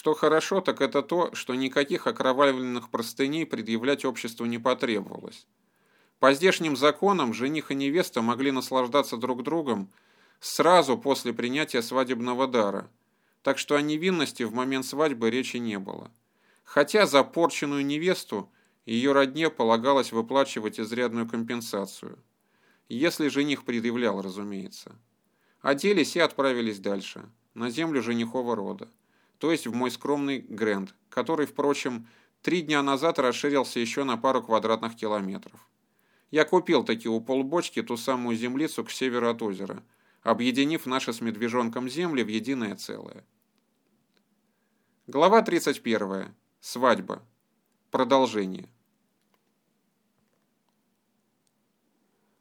Что хорошо, так это то, что никаких окровавленных простыней предъявлять обществу не потребовалось. По здешним законам жених и невеста могли наслаждаться друг другом сразу после принятия свадебного дара, так что о невинности в момент свадьбы речи не было. Хотя за порченную невесту ее родне полагалось выплачивать изрядную компенсацию. Если жених предъявлял, разумеется. Оделись и отправились дальше, на землю женихова рода то есть в мой скромный Грэнд, который, впрочем, три дня назад расширился еще на пару квадратных километров. Я купил таки у полбочки ту самую землицу к северу от озера, объединив наши с медвежонком земли в единое целое. Глава 31. Свадьба. Продолжение.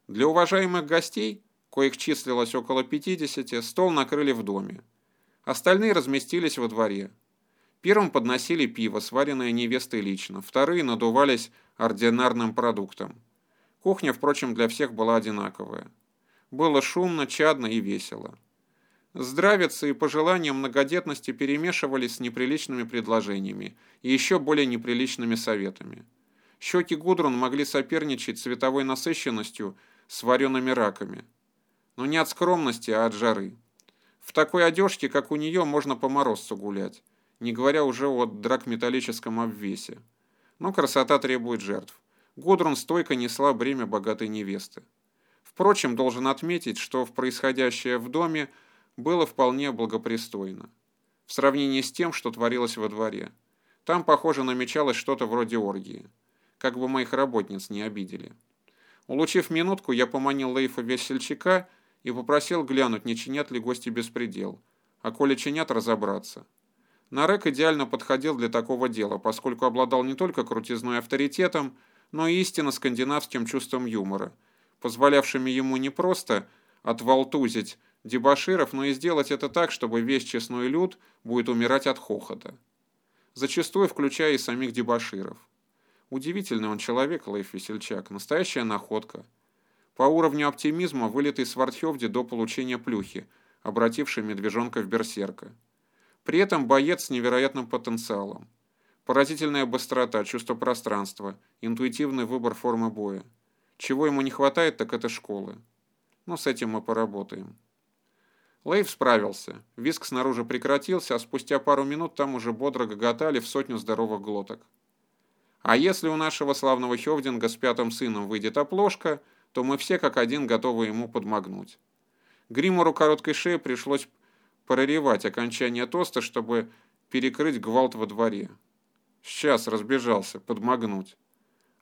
Для уважаемых гостей, коих числилось около 50, стол накрыли в доме. Остальные разместились во дворе. Первым подносили пиво, сваренное невестой лично, вторые надувались ординарным продуктом. Кухня, впрочем, для всех была одинаковая. Было шумно, чадно и весело. Здравицы и пожелания многодетности перемешивались с неприличными предложениями и еще более неприличными советами. Щеки Гудрун могли соперничать цветовой насыщенностью с вареными раками. Но не от скромности, а от жары. В такой одежке, как у нее, можно по морозцу гулять, не говоря уже о драгметаллическом обвесе. Но красота требует жертв. Гудрун стойко несла бремя богатой невесты. Впрочем, должен отметить, что в происходящее в доме было вполне благопристойно. В сравнении с тем, что творилось во дворе. Там, похоже, намечалось что-то вроде оргии. Как бы моих работниц не обидели. Улучив минутку, я поманил Лейфа весельчака и попросил глянуть, не чинят ли гости беспредел, а коли чинят, разобраться. Нарек идеально подходил для такого дела, поскольку обладал не только крутизной авторитетом, но и истинно скандинавским чувством юмора, позволявшими ему не просто отвалтузить дебоширов, но и сделать это так, чтобы весь честной люд будет умирать от хохота. Зачастую включая и самих дебоширов. Удивительный он человек, Лейф Весельчак, настоящая находка – по уровню оптимизма вылитый с Вартхевди до получения плюхи, обративший медвежонка в берсерка. При этом боец с невероятным потенциалом. Поразительная быстрота, чувство пространства, интуитивный выбор формы боя. Чего ему не хватает, так это школы. Но с этим мы поработаем. Лейв справился. Виск снаружи прекратился, а спустя пару минут там уже бодро гоготали в сотню здоровых глоток. А если у нашего славного Хевдинга с пятым сыном выйдет оплошка – то мы все как один готовы ему подмогнуть. Гримору короткой шеи пришлось проревать окончание тоста, чтобы перекрыть гвалт во дворе. Сейчас разбежался, подмогнуть.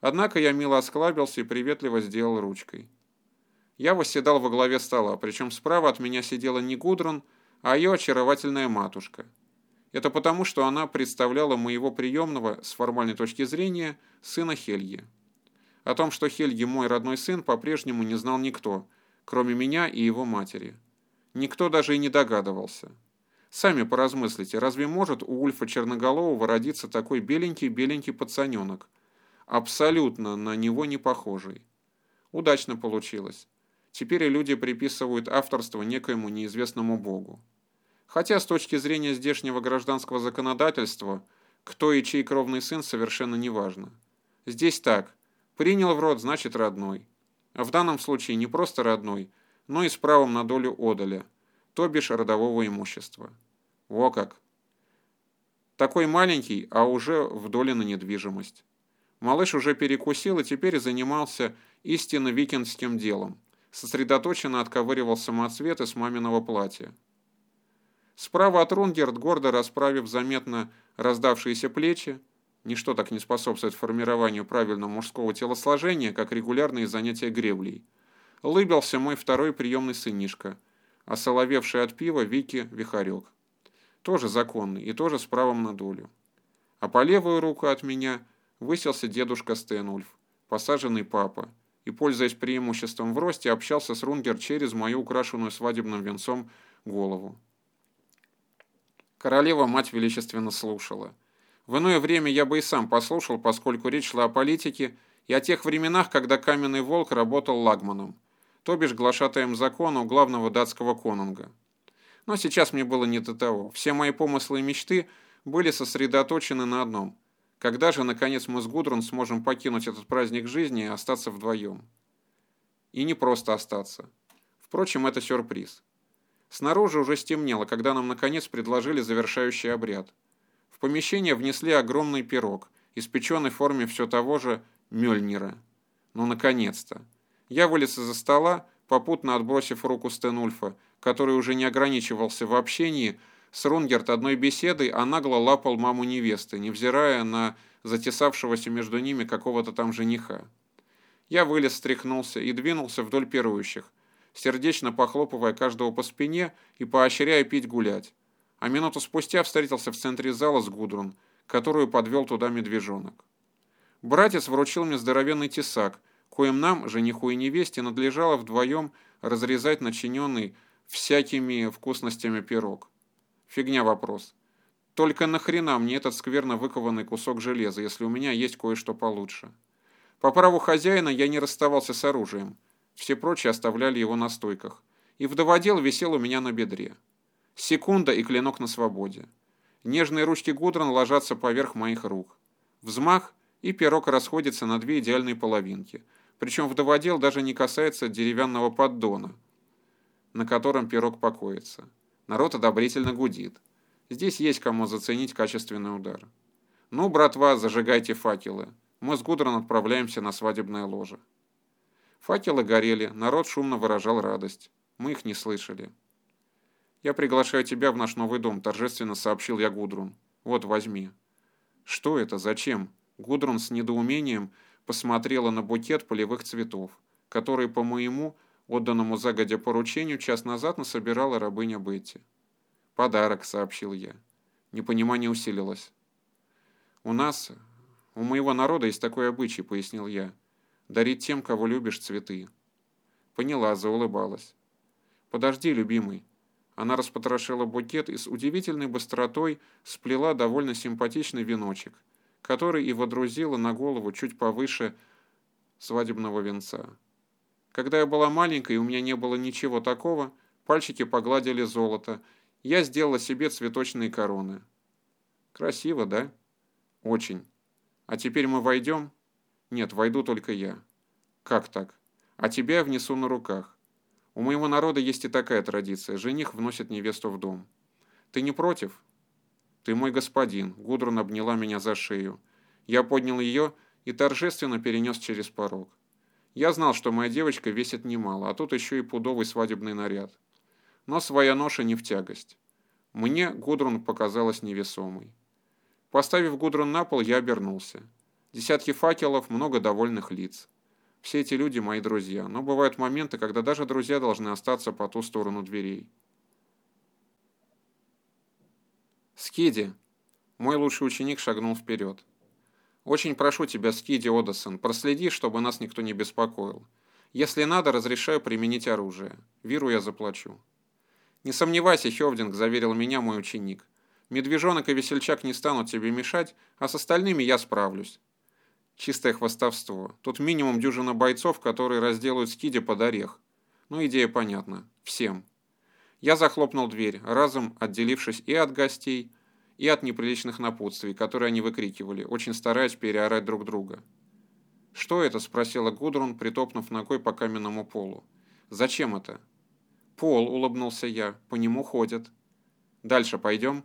Однако я мило осклабился и приветливо сделал ручкой. Я восседал во главе стола, причем справа от меня сидела не Гудрун, а ее очаровательная матушка. Это потому, что она представляла моего приемного, с формальной точки зрения, сына Хельги. О том, что Хельги мой родной сын, по-прежнему не знал никто, кроме меня и его матери. Никто даже и не догадывался. Сами поразмыслите, разве может у Ульфа Черноголового родиться такой беленький-беленький пацаненок, абсолютно на него не похожий? Удачно получилось. Теперь и люди приписывают авторство некоему неизвестному богу. Хотя с точки зрения здешнего гражданского законодательства, кто и чей кровный сын совершенно не важно. Здесь так, Принял в рот, значит родной. А в данном случае не просто родной, но и с правом на долю одаля, то бишь родового имущества. Во как! Такой маленький, а уже в доле на недвижимость. Малыш уже перекусил и теперь занимался истинно викингским делом. Сосредоточенно отковыривал самоцветы с маминого платья. Справа от Рунгерт, гордо расправив заметно раздавшиеся плечи, Ничто так не способствует формированию правильного мужского телосложения, как регулярные занятия греблей. Лыбился мой второй приемный сынишка, осоловевший от пива Вики Вихарек. Тоже законный и тоже с правом на долю. А по левую руку от меня выселся дедушка Стэнульф, посаженный папа, и, пользуясь преимуществом в росте, общался с Рунгер через мою украшенную свадебным венцом голову. Королева-мать величественно слушала – в иное время я бы и сам послушал, поскольку речь шла о политике и о тех временах, когда каменный волк работал лагманом, то бишь глашатаем закона у главного датского конунга. Но сейчас мне было не до того. Все мои помыслы и мечты были сосредоточены на одном. Когда же, наконец, мы с Гудрун сможем покинуть этот праздник жизни и остаться вдвоем? И не просто остаться. Впрочем, это сюрприз. Снаружи уже стемнело, когда нам, наконец, предложили завершающий обряд. В помещение внесли огромный пирог, испеченный в форме все того же Мёльнира. Ну, наконец-то. Я вылез из-за стола, попутно отбросив руку Стенульфа, который уже не ограничивался в общении, с Рунгерт одной беседой, а нагло лапал маму невесты, невзирая на затесавшегося между ними какого-то там жениха. Я вылез, стряхнулся и двинулся вдоль пирующих, сердечно похлопывая каждого по спине и поощряя пить гулять. А минуту спустя встретился в центре зала с Гудрун, которую подвел туда медвежонок. Братец вручил мне здоровенный тесак, коим нам, жениху и невесте, надлежало вдвоем разрезать начиненный всякими вкусностями пирог. Фигня вопрос. Только нахрена мне этот скверно выкованный кусок железа, если у меня есть кое-что получше? По праву хозяина я не расставался с оружием. Все прочие оставляли его на стойках. И вдоводел висел у меня на бедре. Секунда и клинок на свободе. Нежные ручки Гудрон ложатся поверх моих рук. Взмах, и пирог расходится на две идеальные половинки – причем вдоводел даже не касается деревянного поддона, на котором пирог покоится. Народ одобрительно гудит. Здесь есть кому заценить качественный удар. Ну, братва, зажигайте факелы. Мы с Гудрон отправляемся на свадебное ложе. Факелы горели, народ шумно выражал радость. Мы их не слышали. «Я приглашаю тебя в наш новый дом», – торжественно сообщил я Гудрун. «Вот, возьми». «Что это? Зачем?» Гудрун с недоумением – посмотрела на букет полевых цветов, который, по моему, отданному загодя поручению, час назад насобирала рабыня Бетти. «Подарок», — сообщил я. Непонимание усилилось. «У нас, у моего народа есть такой обычай», — пояснил я. «Дарить тем, кого любишь, цветы». Поняла, заулыбалась. «Подожди, любимый». Она распотрошила букет и с удивительной быстротой сплела довольно симпатичный веночек — который и водрузила на голову чуть повыше свадебного венца. Когда я была маленькой и у меня не было ничего такого, пальчики погладили золото, я сделала себе цветочные короны. Красиво, да? Очень. А теперь мы войдем? Нет, войду только я. Как так? А тебя я внесу на руках. У моего народа есть и такая традиция. Жених вносит невесту в дом. Ты не против? «Ты мой господин», — Гудрун обняла меня за шею. Я поднял ее и торжественно перенес через порог. Я знал, что моя девочка весит немало, а тут еще и пудовый свадебный наряд. Но своя ноша не в тягость. Мне Гудрун показалась невесомой. Поставив Гудрун на пол, я обернулся. Десятки факелов, много довольных лиц. Все эти люди мои друзья, но бывают моменты, когда даже друзья должны остаться по ту сторону дверей. «Скиди!» Мой лучший ученик шагнул вперед. «Очень прошу тебя, Скиди Одессон, проследи, чтобы нас никто не беспокоил. Если надо, разрешаю применить оружие. Виру я заплачу». «Не сомневайся, Хевдинг», — заверил меня мой ученик. «Медвежонок и весельчак не станут тебе мешать, а с остальными я справлюсь». Чистое хвостовство. Тут минимум дюжина бойцов, которые разделают Скиди под орех. Ну, идея понятна. Всем. Я захлопнул дверь, разом отделившись и от гостей, и от неприличных напутствий, которые они выкрикивали, очень стараясь переорать друг друга. «Что это?» – спросила Гудрун, притопнув ногой по каменному полу. «Зачем это?» «Пол», – улыбнулся я, – «по нему ходят». «Дальше пойдем?»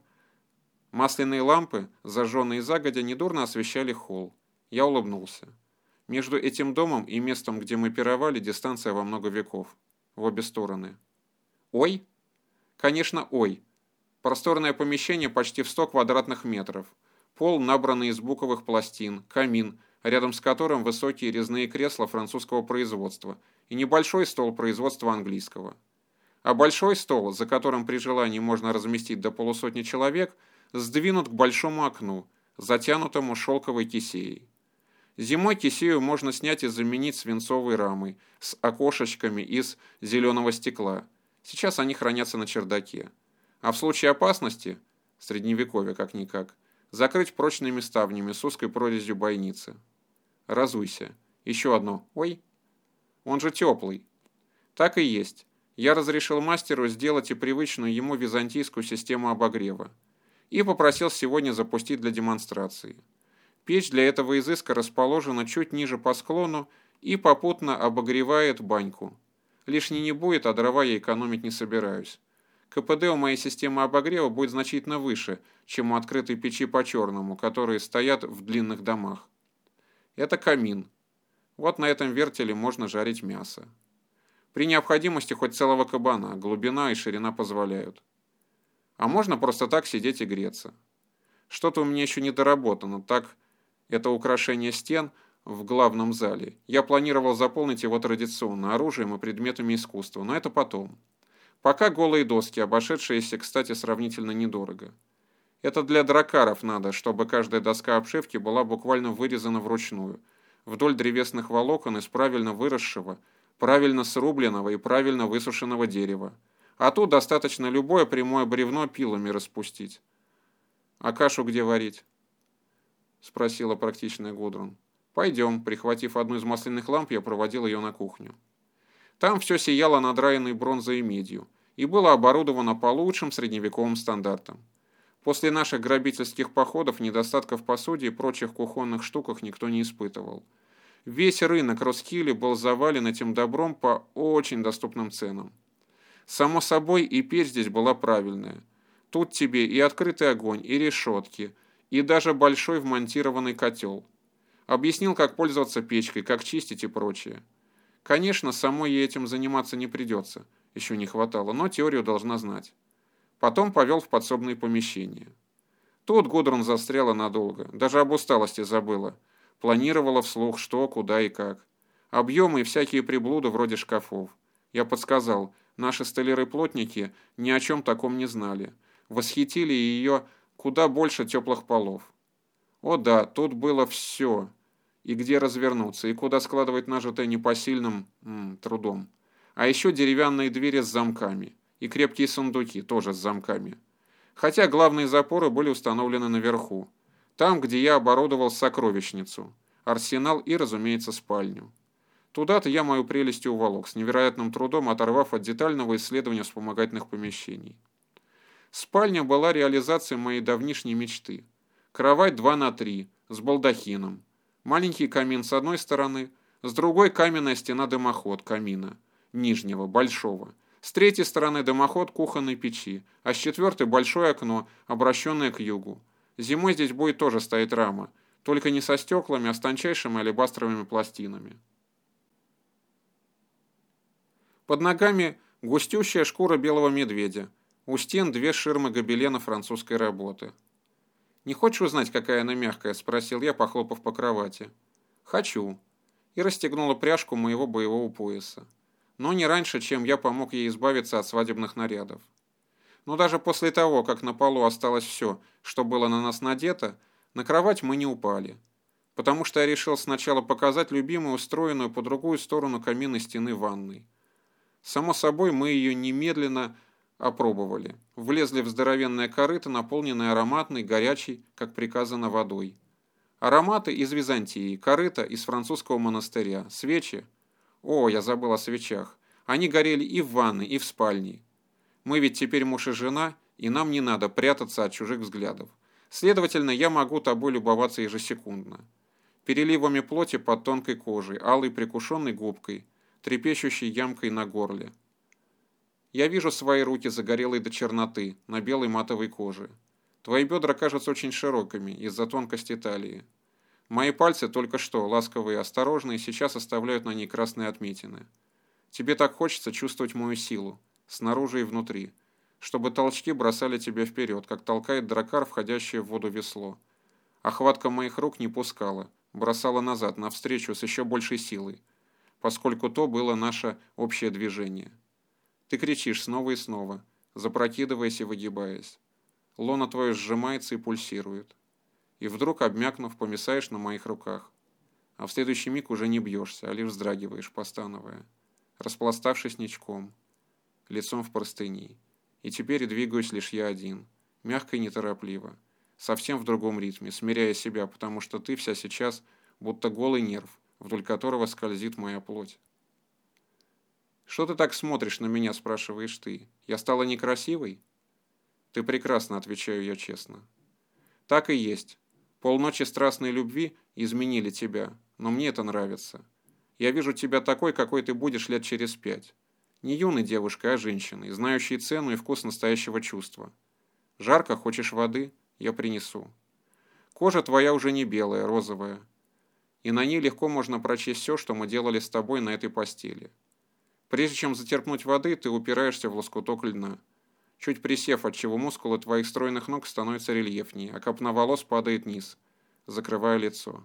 Масляные лампы, зажженные загодя, недурно освещали холл. Я улыбнулся. Между этим домом и местом, где мы пировали, дистанция во много веков. В обе стороны. «Ой!» Конечно, ой. Просторное помещение почти в 100 квадратных метров. Пол, набранный из буковых пластин, камин, рядом с которым высокие резные кресла французского производства и небольшой стол производства английского. А большой стол, за которым при желании можно разместить до полусотни человек, сдвинут к большому окну, затянутому шелковой кисеей. Зимой кисею можно снять и заменить свинцовой рамой с окошечками из зеленого стекла – Сейчас они хранятся на чердаке. А в случае опасности, средневековье как-никак, закрыть прочными ставнями с узкой прорезью бойницы. Разуйся. Еще одно. Ой. Он же теплый. Так и есть. Я разрешил мастеру сделать и привычную ему византийскую систему обогрева. и попросил сегодня запустить для демонстрации. Печь для этого изыска расположена чуть ниже по склону и попутно обогревает баньку. Лишней не будет, а дрова я экономить не собираюсь. КПД у моей системы обогрева будет значительно выше, чем у открытой печи по-черному, которые стоят в длинных домах. Это камин. Вот на этом вертеле можно жарить мясо. При необходимости хоть целого кабана, глубина и ширина позволяют. А можно просто так сидеть и греться. Что-то у меня еще не доработано, так это украшение стен в главном зале. Я планировал заполнить его традиционно оружием и предметами искусства, но это потом. Пока голые доски, обошедшиеся, кстати, сравнительно недорого. Это для дракаров надо, чтобы каждая доска обшивки была буквально вырезана вручную, вдоль древесных волокон из правильно выросшего, правильно срубленного и правильно высушенного дерева. А тут достаточно любое прямое бревно пилами распустить. «А кашу где варить?» — спросила практичная Гудрун. «Пойдем». Прихватив одну из масляных ламп, я проводил ее на кухню. Там все сияло надраенной бронзой и медью и было оборудовано по лучшим средневековым стандартам. После наших грабительских походов недостатков посуде и прочих кухонных штуках никто не испытывал. Весь рынок Роскилли был завален этим добром по очень доступным ценам. Само собой, и печь здесь была правильная. Тут тебе и открытый огонь, и решетки, и даже большой вмонтированный котел. Объяснил, как пользоваться печкой, как чистить и прочее. Конечно, самой ей этим заниматься не придется, еще не хватало, но теорию должна знать. Потом повел в подсобные помещения. Тут Гудрун застряла надолго, даже об усталости забыла. Планировала вслух что, куда и как. Объемы и всякие приблуды вроде шкафов. Я подсказал, наши столяры-плотники ни о чем таком не знали. Восхитили ее куда больше теплых полов. О да, тут было все и где развернуться, и куда складывать нажитое непосильным м, трудом. А еще деревянные двери с замками, и крепкие сундуки, тоже с замками. Хотя главные запоры были установлены наверху, там, где я оборудовал сокровищницу, арсенал и, разумеется, спальню. Туда-то я мою прелесть уволок, с невероятным трудом оторвав от детального исследования вспомогательных помещений. Спальня была реализацией моей давнишней мечты. Кровать 2 на 3, с балдахином, Маленький камин с одной стороны, с другой каменная стена-дымоход камина, нижнего, большого. С третьей стороны дымоход кухонной печи, а с четвертой большое окно, обращенное к югу. Зимой здесь будет тоже стоять рама, только не со стеклами, а с тончайшими алебастровыми пластинами. Под ногами густющая шкура белого медведя, у стен две ширмы гобелена французской работы. «Не хочешь узнать, какая она мягкая?» – спросил я, похлопав по кровати. «Хочу». И расстегнула пряжку моего боевого пояса. Но не раньше, чем я помог ей избавиться от свадебных нарядов. Но даже после того, как на полу осталось все, что было на нас надето, на кровать мы не упали. Потому что я решил сначала показать любимую, устроенную по другую сторону каминной стены ванной. Само собой, мы ее немедленно Опробовали. Влезли в здоровенное корыто, наполненное ароматной, горячей, как приказано, водой. Ароматы из Византии, корыто из французского монастыря, свечи. О, я забыл о свечах. Они горели и в ванной, и в спальне. Мы ведь теперь муж и жена, и нам не надо прятаться от чужих взглядов. Следовательно, я могу тобой любоваться ежесекундно. Переливами плоти под тонкой кожей, алой прикушенной губкой, трепещущей ямкой на горле. Я вижу свои руки, загорелые до черноты, на белой матовой коже. Твои бедра кажутся очень широкими из-за тонкости талии. Мои пальцы только что, ласковые и осторожные, сейчас оставляют на ней красные отметины. Тебе так хочется чувствовать мою силу, снаружи и внутри, чтобы толчки бросали тебя вперед, как толкает дракар, входящее в воду весло. Охватка моих рук не пускала, бросала назад, навстречу с еще большей силой, поскольку то было наше общее движение. Ты кричишь снова и снова, запрокидываясь и выгибаясь. Лона твое сжимается и пульсирует. И вдруг, обмякнув, помесаешь на моих руках. А в следующий миг уже не бьешься, а лишь вздрагиваешь, постановая, распластавшись ничком, лицом в простыни. И теперь двигаюсь лишь я один, мягко и неторопливо, совсем в другом ритме, смиряя себя, потому что ты вся сейчас будто голый нерв, вдоль которого скользит моя плоть. «Что ты так смотришь на меня?» – спрашиваешь ты. «Я стала некрасивой?» Ты прекрасно, отвечаю я честно. Так и есть. Полночи страстной любви изменили тебя, но мне это нравится. Я вижу тебя такой, какой ты будешь лет через пять. Не юной девушкой, а женщиной, знающей цену и вкус настоящего чувства. Жарко, хочешь воды? Я принесу. Кожа твоя уже не белая, розовая. И на ней легко можно прочесть все, что мы делали с тобой на этой постели. Прежде чем затерпнуть воды, ты упираешься в лоскуток льна. Чуть присев, отчего мускулы твоих стройных ног становятся рельефнее, а копна волос падает вниз, закрывая лицо.